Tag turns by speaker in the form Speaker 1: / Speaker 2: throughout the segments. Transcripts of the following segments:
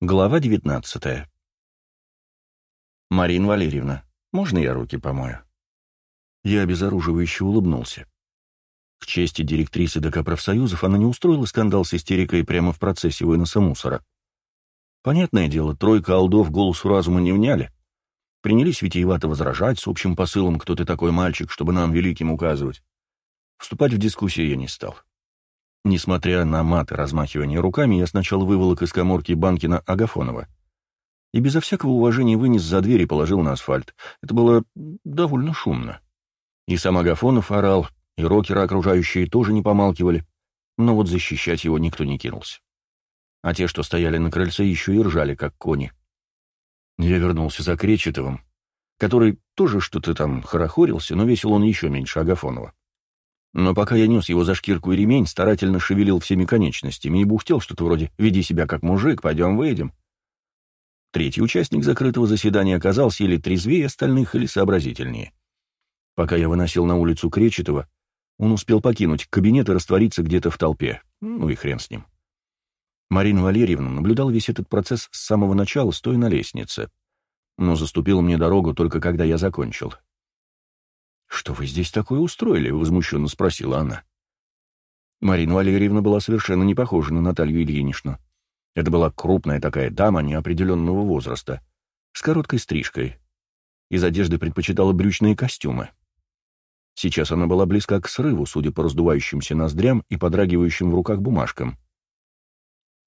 Speaker 1: Глава 19 «Марина Валерьевна, можно я руки помою?» Я обезоруживающе улыбнулся. К чести директрисы ДК профсоюзов она не устроила скандал с истерикой прямо в процессе выноса мусора. Понятное дело, тройка алдов голосу разума не вняли. Принялись витиевато возражать с общим посылом «Кто ты такой мальчик, чтобы нам, великим, указывать?» Вступать в дискуссию я не стал. Несмотря на мат и размахивание руками, я сначала выволок из коморки Банкина Агафонова. И безо всякого уважения вынес за дверь и положил на асфальт. Это было довольно шумно. И сам Агафонов орал, и рокеры окружающие тоже не помалкивали, но вот защищать его никто не кинулся. А те, что стояли на крыльце, еще и ржали, как кони. Я вернулся за Кречетовым, который тоже что-то там хорохорился, но весил он еще меньше Агафонова. Но пока я нес его за шкирку и ремень, старательно шевелил всеми конечностями и бухтел что-то вроде «Веди себя как мужик, пойдем выйдем». Третий участник закрытого заседания оказался или трезвее остальных, или сообразительнее. Пока я выносил на улицу Кречетова, он успел покинуть кабинет и раствориться где-то в толпе. Ну и хрен с ним. Марина Валерьевна наблюдала весь этот процесс с самого начала, стоя на лестнице. Но заступила мне дорогу только когда я закончил. «Что вы здесь такое устроили?» — возмущенно спросила она. Марина Валерьевна была совершенно не похожа на Наталью Ильиничну. Это была крупная такая дама неопределенного возраста, с короткой стрижкой. Из одежды предпочитала брючные костюмы. Сейчас она была близка к срыву, судя по раздувающимся ноздрям и подрагивающим в руках бумажкам.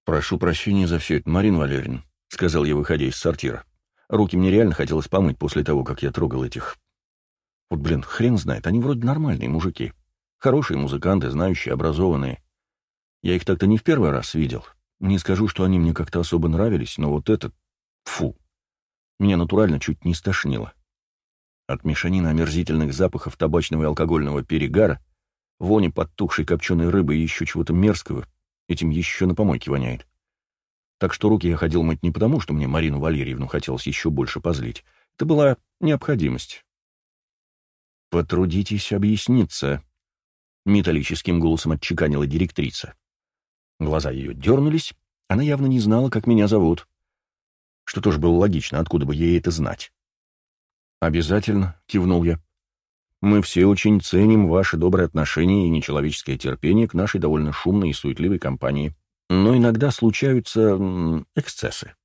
Speaker 1: «Прошу прощения за все это, Марина Валерьевна», — сказал я, выходя из сортира. Руки мне реально хотелось помыть после того, как я трогал этих вот, блин, хрен знает, они вроде нормальные мужики. Хорошие музыканты, знающие, образованные. Я их так-то не в первый раз видел. Не скажу, что они мне как-то особо нравились, но вот этот... Фу. Меня натурально чуть не стошнило. От мешанины омерзительных запахов табачного и алкогольного перегара, вони подтухшей копченой рыбы и еще чего-то мерзкого, этим еще на помойке воняет. Так что руки я ходил мыть не потому, что мне Марину Валерьевну хотелось еще больше позлить. Это была необходимость. «Потрудитесь объясниться», — металлическим голосом отчеканила директриса. Глаза ее дернулись, она явно не знала, как меня зовут. Что тоже было логично, откуда бы ей это знать. «Обязательно», — кивнул я. «Мы все очень ценим ваши добрые отношения и нечеловеческое терпение к нашей довольно шумной и суетливой компании. Но иногда случаются эксцессы».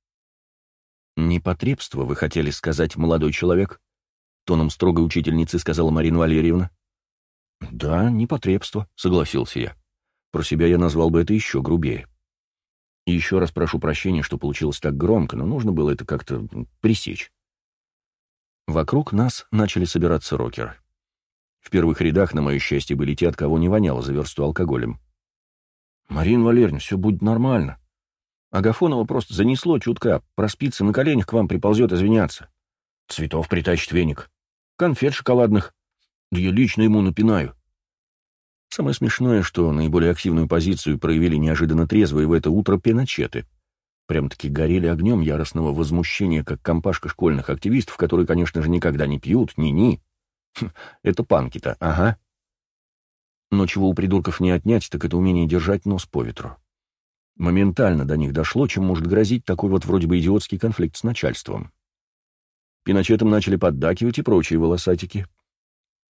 Speaker 1: «Непотребство, вы хотели сказать, молодой человек?» Тоном строгой учительницы сказала Марина Валерьевна. «Да, непотребство», — согласился я. Про себя я назвал бы это еще грубее. Еще раз прошу прощения, что получилось так громко, но нужно было это как-то пресечь. Вокруг нас начали собираться рокеры. В первых рядах, на мое счастье, были те, от кого не воняло за версту алкоголем. «Марина Валерьевна, все будет нормально. Агафонова просто занесло чутка, проспится на коленях к вам приползет извиняться. Цветов притащит веник конфет шоколадных. Да я лично ему напинаю. Самое смешное, что наиболее активную позицию проявили неожиданно трезвые в это утро пеночеты. Прям-таки горели огнем яростного возмущения, как компашка школьных активистов, которые, конечно же, никогда не пьют, ни-ни. Хм, это панки-то, ага. Но чего у придурков не отнять, так это умение держать нос по ветру. Моментально до них дошло, чем может грозить такой вот вроде бы идиотский конфликт с начальством. Пиночетом начали поддакивать и прочие волосатики.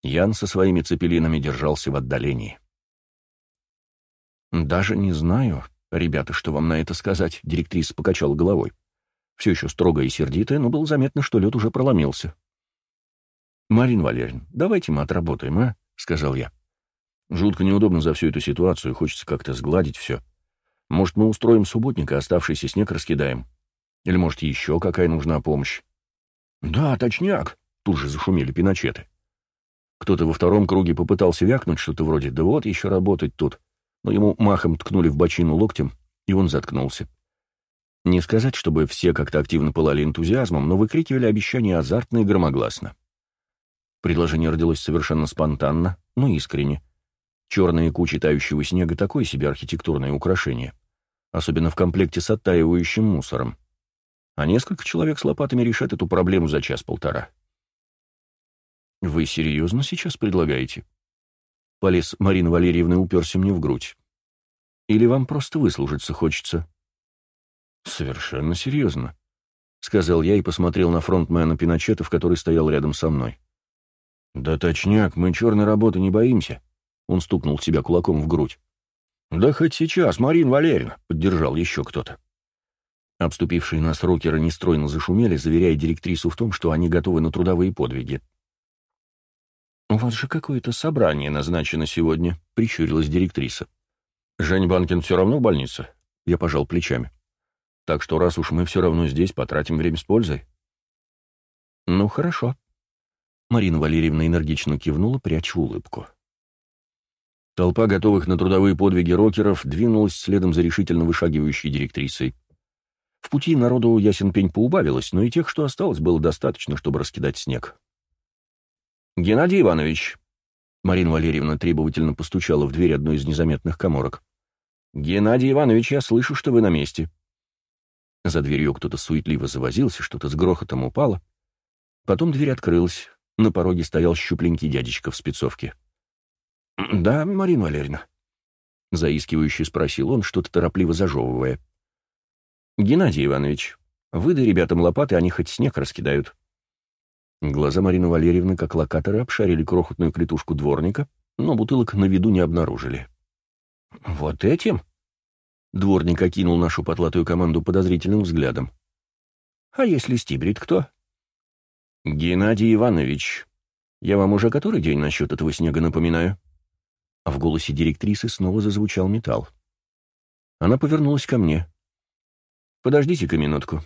Speaker 1: Ян со своими цепелинами держался в отдалении. «Даже не знаю, ребята, что вам на это сказать», — директриса покачала головой. Все еще строгая и сердитая, но было заметно, что лед уже проломился. «Марина Валерьевна, давайте мы отработаем, а?» — сказал я. «Жутко неудобно за всю эту ситуацию, хочется как-то сгладить все. Может, мы устроим субботника, оставшийся снег раскидаем? Или, может, еще какая нужна помощь? «Да, точняк!» — тут же зашумели пиночеты. Кто-то во втором круге попытался вякнуть что-то вроде «да вот еще работать тут», но ему махом ткнули в бочину локтем, и он заткнулся. Не сказать, чтобы все как-то активно пылали энтузиазмом, но выкрикивали обещания азартно и громогласно. Предложение родилось совершенно спонтанно, но искренне. Черные кучи тающего снега — такое себе архитектурное украшение, особенно в комплекте с оттаивающим мусором а несколько человек с лопатами решат эту проблему за час-полтора. «Вы серьезно сейчас предлагаете?» Полез Марина Валерьевна уперся мне в грудь. «Или вам просто выслужиться хочется?» «Совершенно серьезно», — сказал я и посмотрел на фронтмена Пиночетов, который стоял рядом со мной. «Да точняк, мы черной работы не боимся», — он стукнул себя кулаком в грудь. «Да хоть сейчас, Марин Валерьевна», — поддержал еще кто-то. Обступившие нас рокеры нестройно зашумели, заверяя директрису в том, что они готовы на трудовые подвиги. «У вас же какое-то собрание назначено сегодня», — прищурилась директриса. «Жень Банкин все равно в больнице?» Я пожал плечами. «Так что раз уж мы все равно здесь, потратим время с пользой». «Ну, хорошо». Марина Валерьевна энергично кивнула, пряча улыбку. Толпа готовых на трудовые подвиги рокеров двинулась следом за решительно вышагивающей директрисой. В пути народу ясен пень поубавилось, но и тех, что осталось, было достаточно, чтобы раскидать снег. «Геннадий Иванович!» Марина Валерьевна требовательно постучала в дверь одной из незаметных коморок. «Геннадий Иванович, я слышу, что вы на месте». За дверью кто-то суетливо завозился, что-то с грохотом упало. Потом дверь открылась. На пороге стоял щупленький дядечка в спецовке. «Да, Марина Валерьевна?» — заискивающе спросил он, что-то торопливо зажевывая. «Геннадий Иванович, выдай ребятам лопаты, они хоть снег раскидают». Глаза Марины Валерьевны, как локаторы, обшарили крохотную клетушку дворника, но бутылок на виду не обнаружили. «Вот этим?» Дворник окинул нашу потлатую команду подозрительным взглядом. «А если стибрит кто?» «Геннадий Иванович, я вам уже который день насчет этого снега напоминаю?» А в голосе директрисы снова зазвучал металл. Она повернулась ко мне. «Подождите-ка минутку».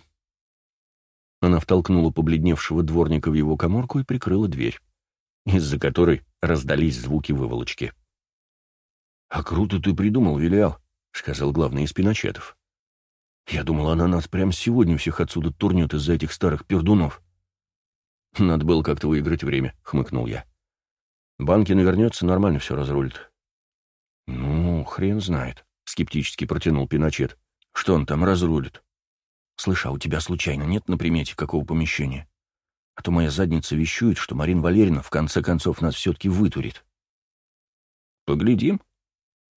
Speaker 1: Она втолкнула побледневшего дворника в его коморку и прикрыла дверь, из-за которой раздались звуки выволочки. «А круто ты придумал, Вилиал», — сказал главный из пиночетов. «Я думал, она нас прямо сегодня всех отсюда турнет из-за этих старых пердунов». «Надо было как-то выиграть время», — хмыкнул я. «Банкин вернется, нормально все разрулит». «Ну, хрен знает», — скептически протянул Пиночет. Что он там разрулит? Слышь, у тебя случайно нет на примете какого помещения? А то моя задница вещует, что Марин Валерьевна в конце концов нас все-таки вытурит. Поглядим.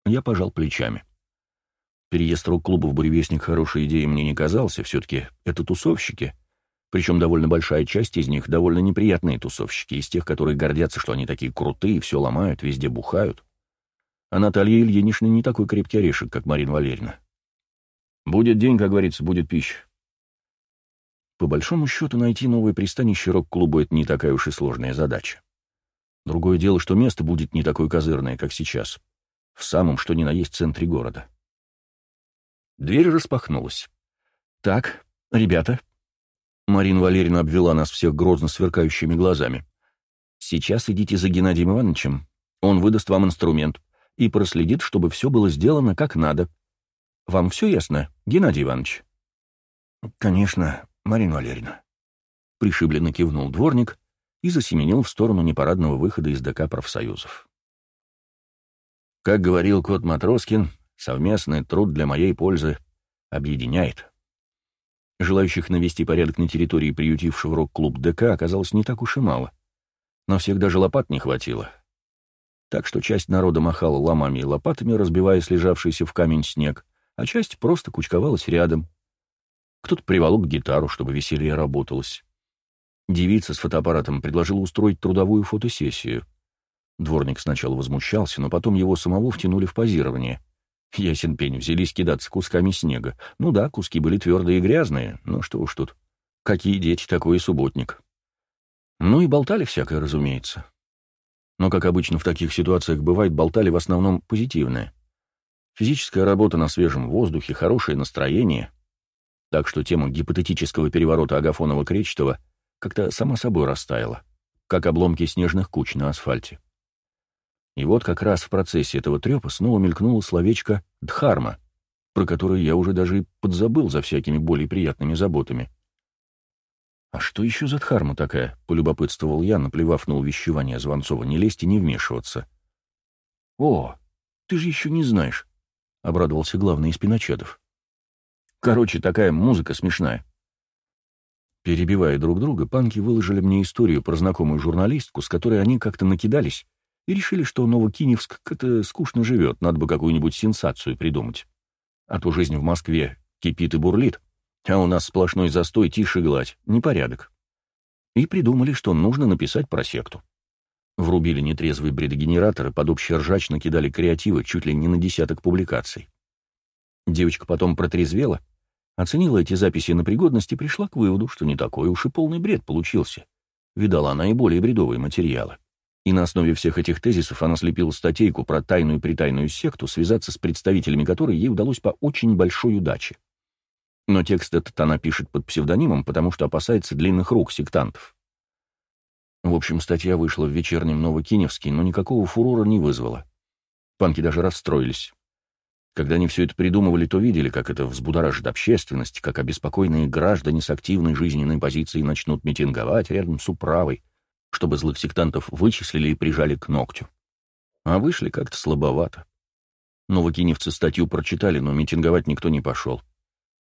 Speaker 1: Я пожал плечами. Переезд рок-клуба в «Буревестник» хорошей идеей мне не казался, все-таки это тусовщики, причем довольно большая часть из них довольно неприятные тусовщики, из тех, которые гордятся, что они такие крутые, все ломают, везде бухают. А Наталья Ильинична не такой крепкий орешек, как Марина Валерьевна. Будет день, как говорится, будет пища. По большому счету, найти новое пристанище рок-клубу — это не такая уж и сложная задача. Другое дело, что место будет не такое козырное, как сейчас, в самом что ни на есть центре города. Дверь распахнулась. «Так, ребята...» Марина Валерьевна обвела нас всех грозно сверкающими глазами. «Сейчас идите за Геннадием Ивановичем, он выдаст вам инструмент и проследит, чтобы все было сделано как надо. Вам все ясно, Геннадий Иванович?» «Конечно, Марина Валерьевна», — пришибленно кивнул дворник и засеменил в сторону непарадного выхода из ДК профсоюзов. Как говорил кот Матроскин, совместный труд для моей пользы объединяет. Желающих навести порядок на территории приютившего рок-клуб ДК оказалось не так уж и мало, но всех даже лопат не хватило. Так что часть народа махала ломами и лопатами, разбивая слежавшийся в камень снег, а часть просто кучковалась рядом. Кто-то приволок гитару, чтобы веселье работалось. Девица с фотоаппаратом предложила устроить трудовую фотосессию. Дворник сначала возмущался, но потом его самого втянули в позирование. Ясен пень, взялись кидаться кусками снега. Ну да, куски были твердые и грязные, но что уж тут. Какие дети, такой и субботник. Ну и болтали всякое, разумеется. Но, как обычно в таких ситуациях бывает, болтали в основном позитивное. Физическая работа на свежем воздухе, хорошее настроение. Так что тема гипотетического переворота Агафонова-Кречетова как-то сама собой растаяла, как обломки снежных куч на асфальте. И вот как раз в процессе этого трепа снова мелькнуло словечко «дхарма», про которое я уже даже и подзабыл за всякими более приятными заботами. «А что еще за дхарма такая?» — полюбопытствовал я, наплевав на увещевание Звонцова не лезть и не вмешиваться. «О, ты же еще не знаешь обрадовался главный из пиночетов. Короче, такая музыка смешная. Перебивая друг друга, панки выложили мне историю про знакомую журналистку, с которой они как-то накидались и решили, что Новокиневск как-то скучно живет, надо бы какую-нибудь сенсацию придумать. А то жизнь в Москве кипит и бурлит, А у нас сплошной застой, тише гладь, непорядок. И придумали, что нужно написать про секту. Врубили нетрезвые бредогенераторы, под общий ржач накидали креативы чуть ли не на десяток публикаций. Девочка потом протрезвела, оценила эти записи на пригодность и пришла к выводу, что не такой уж и полный бред получился. Видала она и более бредовые материалы. И на основе всех этих тезисов она слепила статейку про тайную и притайную секту, связаться с представителями которой ей удалось по очень большой удаче. Но текст этот она пишет под псевдонимом, потому что опасается длинных рук сектантов. В общем, статья вышла в вечернем Новокиневске, но никакого фурора не вызвала. Панки даже расстроились. Когда они все это придумывали, то видели, как это взбудоражит общественность, как обеспокоенные граждане с активной жизненной позицией начнут митинговать рядом с управой, чтобы злых сектантов вычислили и прижали к ногтю. А вышли как-то слабовато. Новокиневцы статью прочитали, но митинговать никто не пошел.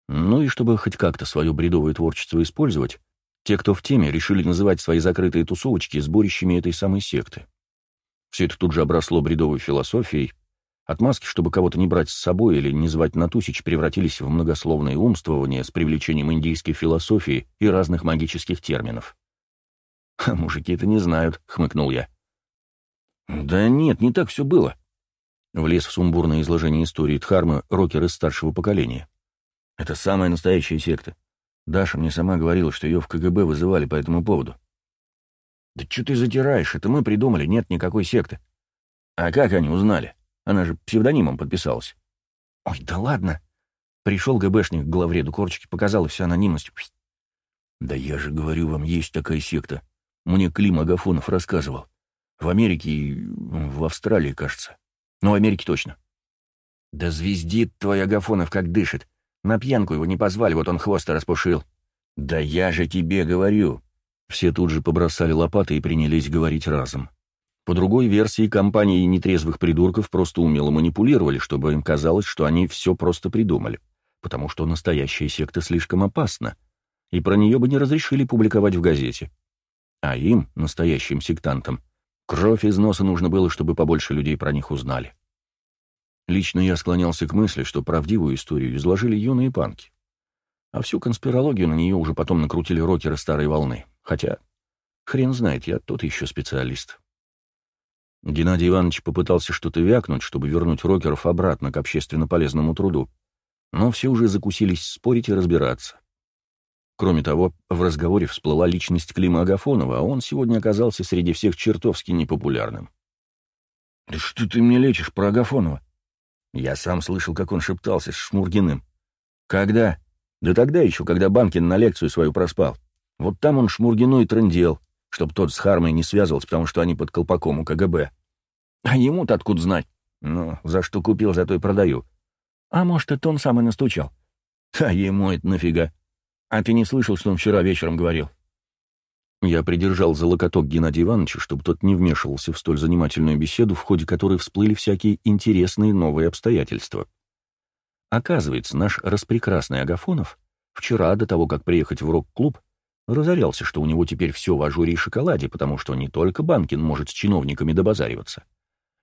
Speaker 1: Ну и чтобы хоть как-то свое бредовое творчество использовать, те, кто в теме, решили называть свои закрытые тусовочки сборищами этой самой секты. Все это тут же обросло бредовой философией. Отмазки, чтобы кого-то не брать с собой или не звать на тусич, превратились в многословные умствования с привлечением индийской философии и разных магических терминов. «А мужики это не знают», — хмыкнул я. «Да нет, не так все было», — влез в сумбурное изложение истории Дхармы рокер из старшего поколения. Это самая настоящая секта. Даша мне сама говорила, что ее в КГБ вызывали по этому поводу. Да что ты затираешь? Это мы придумали, нет никакой секты. А как они узнали? Она же псевдонимом подписалась. Ой, да ладно. Пришел ГБшник к главреду корчики, показал и вся анонимность. Да я же говорю вам, есть такая секта. Мне Клим Агафонов рассказывал. В Америке и в Австралии, кажется. Ну, в Америке точно. Да звездит твой Агафонов, как дышит. На пьянку его не позвали, вот он хвост распушил. «Да я же тебе говорю!» Все тут же побросали лопаты и принялись говорить разом. По другой версии, компании нетрезвых придурков просто умело манипулировали, чтобы им казалось, что они все просто придумали, потому что настоящая секта слишком опасна, и про нее бы не разрешили публиковать в газете. А им, настоящим сектантам, кровь из носа нужно было, чтобы побольше людей про них узнали. Лично я склонялся к мысли, что правдивую историю изложили юные панки. А всю конспирологию на нее уже потом накрутили рокеры старой волны. Хотя, хрен знает, я тот еще специалист. Геннадий Иванович попытался что-то вякнуть, чтобы вернуть рокеров обратно к общественно полезному труду, но все уже закусились спорить и разбираться. Кроме того, в разговоре всплыла личность Клима Агафонова, а он сегодня оказался среди всех чертовски непопулярным. «Да что ты мне лечишь про Агафонова?» Я сам слышал, как он шептался с Шмургиным. «Когда?» «Да тогда еще, когда Банкин на лекцию свою проспал. Вот там он Шмургину и трындел, чтоб тот с Хармой не связывался, потому что они под колпаком у КГБ. А ему-то откуда знать? Ну, за что купил, за то и продаю. А может, это он сам и настучал? А ему это нафига? А ты не слышал, что он вчера вечером говорил?» Я придержал за локоток Геннадия Ивановича, чтобы тот не вмешивался в столь занимательную беседу, в ходе которой всплыли всякие интересные новые обстоятельства. Оказывается, наш распрекрасный Агафонов вчера, до того, как приехать в рок-клуб, разорялся, что у него теперь все в ажуре и шоколаде, потому что не только Банкин может с чиновниками добазариваться,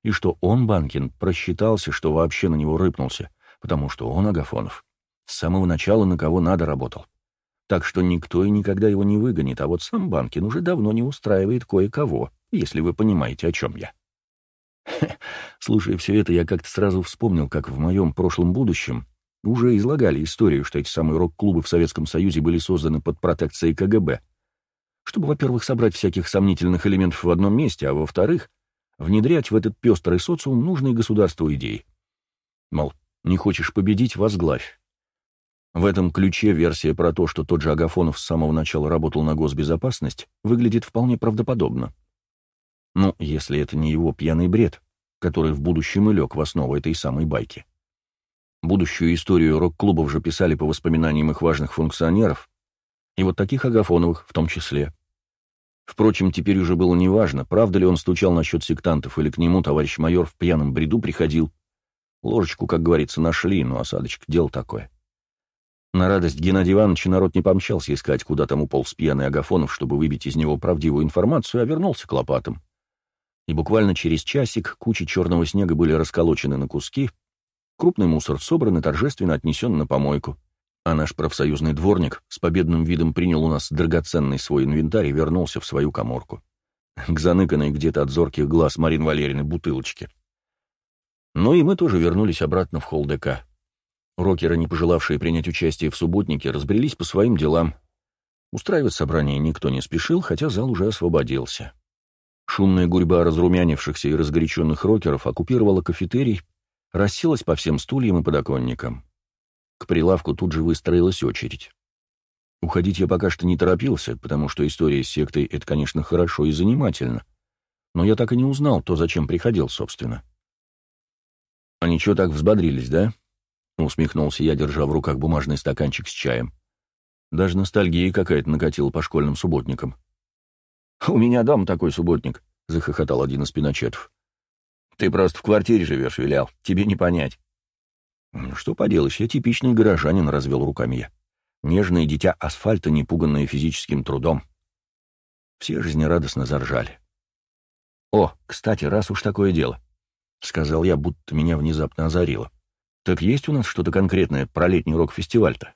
Speaker 1: и что он, Банкин, просчитался, что вообще на него рыпнулся, потому что он, Агафонов, с самого начала на кого надо работал так что никто и никогда его не выгонит, а вот сам Банкин уже давно не устраивает кое-кого, если вы понимаете, о чем я. Слушая все это, я как-то сразу вспомнил, как в моем прошлом будущем уже излагали историю, что эти самые рок-клубы в Советском Союзе были созданы под протекцией КГБ, чтобы, во-первых, собрать всяких сомнительных элементов в одном месте, а во-вторых, внедрять в этот пестрый социум нужные государству идеи. Мол, не хочешь победить — возглавь. В этом ключе версия про то, что тот же Агафонов с самого начала работал на госбезопасность, выглядит вполне правдоподобно. Ну, если это не его пьяный бред, который в будущем и лег в основу этой самой байки. Будущую историю рок-клубов же писали по воспоминаниям их важных функционеров, и вот таких Агафоновых в том числе. Впрочем, теперь уже было неважно, правда ли он стучал насчет сектантов, или к нему товарищ майор в пьяном бреду приходил. Ложечку, как говорится, нашли, но осадочек — дело такое. На радость Геннадия Ивановича народ не помчался искать, куда там уполз пьяный Агафонов, чтобы выбить из него правдивую информацию, а вернулся к лопатам. И буквально через часик кучи черного снега были расколочены на куски, крупный мусор собран и торжественно отнесен на помойку, А наш профсоюзный дворник с победным видом принял у нас драгоценный свой инвентарь и вернулся в свою коморку. К заныканной где-то от зорких глаз Марин Валерьевны бутылочке. Ну и мы тоже вернулись обратно в холл ДК. Рокеры, не пожелавшие принять участие в субботнике, разбрелись по своим делам. Устраивать собрание никто не спешил, хотя зал уже освободился. Шумная гурьба разрумянившихся и разгоряченных рокеров оккупировала кафетерий, расселась по всем стульям и подоконникам. К прилавку тут же выстроилась очередь. Уходить я пока что не торопился, потому что история с сектой — это, конечно, хорошо и занимательно. Но я так и не узнал, то зачем приходил, собственно. «А ничего так взбодрились, да?» — усмехнулся я, держа в руках бумажный стаканчик с чаем. Даже ностальгия какая-то накатила по школьным субботникам. «У меня дом такой субботник», — захохотал один из пиночетов. «Ты просто в квартире живешь, вилял, тебе не понять». «Ну, «Что поделаешь, я типичный горожанин», — развел руками я. «Нежное дитя асфальта, не пуганное физическим трудом». Все жизнерадостно заржали. «О, кстати, раз уж такое дело», — сказал я, будто меня внезапно озарило. «Так есть у нас что-то конкретное про летний рок-фестиваль-то?»